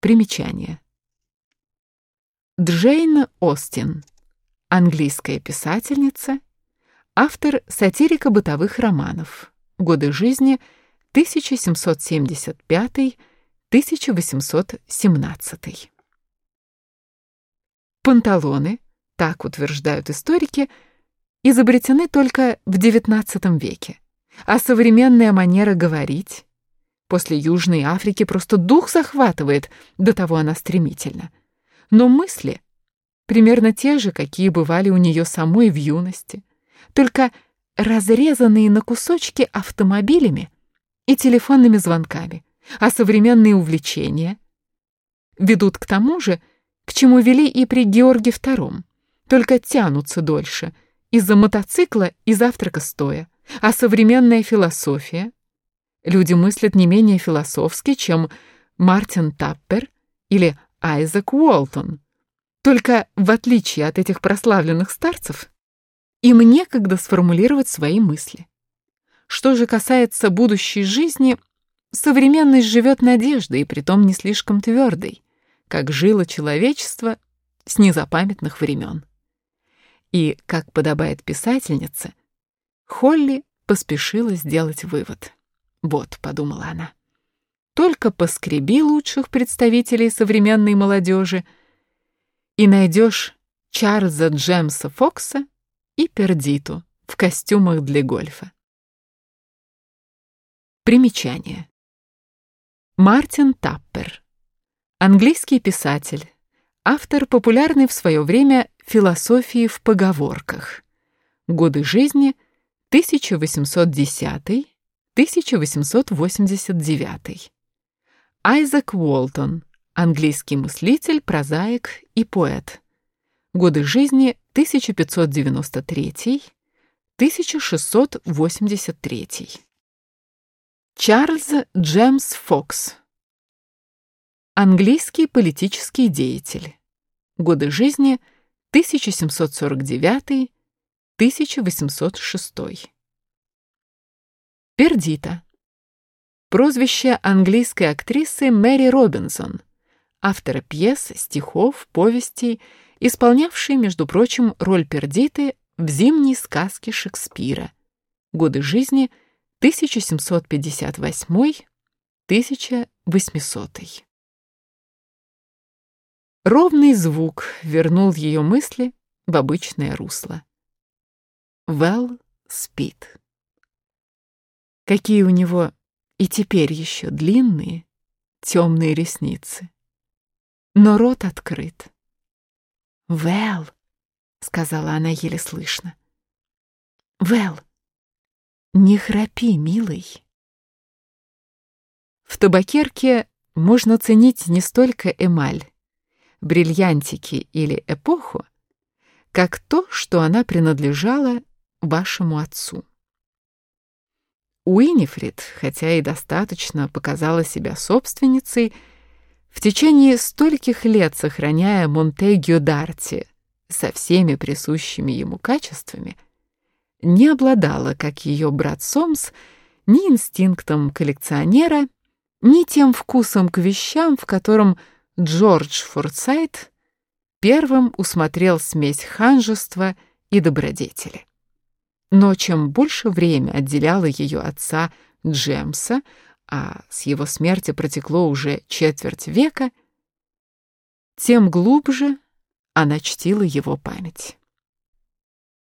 Примечание. Джейн Остин, английская писательница, автор сатирико-бытовых романов, годы жизни 1775-1817. Панталоны, так утверждают историки, изобретены только в XIX веке, а современная манера говорить после Южной Африки просто дух захватывает, до того она стремительна. Но мысли примерно те же, какие бывали у нее самой в юности, только разрезанные на кусочки автомобилями и телефонными звонками, а современные увлечения ведут к тому же, к чему вели и при Георге II, только тянутся дольше из-за мотоцикла и завтрака стоя. А современная философия? Люди мыслят не менее философски, чем Мартин Таппер или Айзек Уолтон. Только в отличие от этих прославленных старцев, им некогда сформулировать свои мысли. Что же касается будущей жизни, современность живет надеждой, и притом не слишком твердой как жило человечество с незапамятных времен. И, как подобает писательнице, Холли поспешила сделать вывод. «Вот», — подумала она, — «только поскреби лучших представителей современной молодежи и найдешь Чарльза Джемса Фокса и Пердиту в костюмах для гольфа». Примечание. Мартин Таппер Английский писатель, автор популярной в свое время философии в поговорках. Годы жизни 1810-1889. Айзек Уолтон, английский мыслитель, прозаик и поэт. Годы жизни 1593-1683. Чарльз Джемс Фокс Английский политический деятель. Годы жизни 1749-1806. Пердита. Прозвище английской актрисы Мэри Робинсон, автора пьес, стихов, повестей, исполнявшей, между прочим, роль Пердиты в «Зимней сказке Шекспира». Годы жизни 1758-1800. Ровный звук вернул ее мысли в обычное русло. Вэл спит. Какие у него и теперь еще длинные, темные ресницы. Но рот открыт. «Вэл», — сказала она еле слышно. «Вэл, не храпи, милый». В табакерке можно ценить не столько эмаль, бриллиантики или эпоху, как то, что она принадлежала вашему отцу. Уинифрид, хотя и достаточно показала себя собственницей, в течение стольких лет сохраняя Монтегю Дарти со всеми присущими ему качествами, не обладала, как ее брат Сомс, ни инстинктом коллекционера, ни тем вкусом к вещам, в котором Джордж Форсайт первым усмотрел смесь ханжества и добродетели. Но чем больше время отделяло ее отца Джемса, а с его смерти протекло уже четверть века, тем глубже она чтила его память.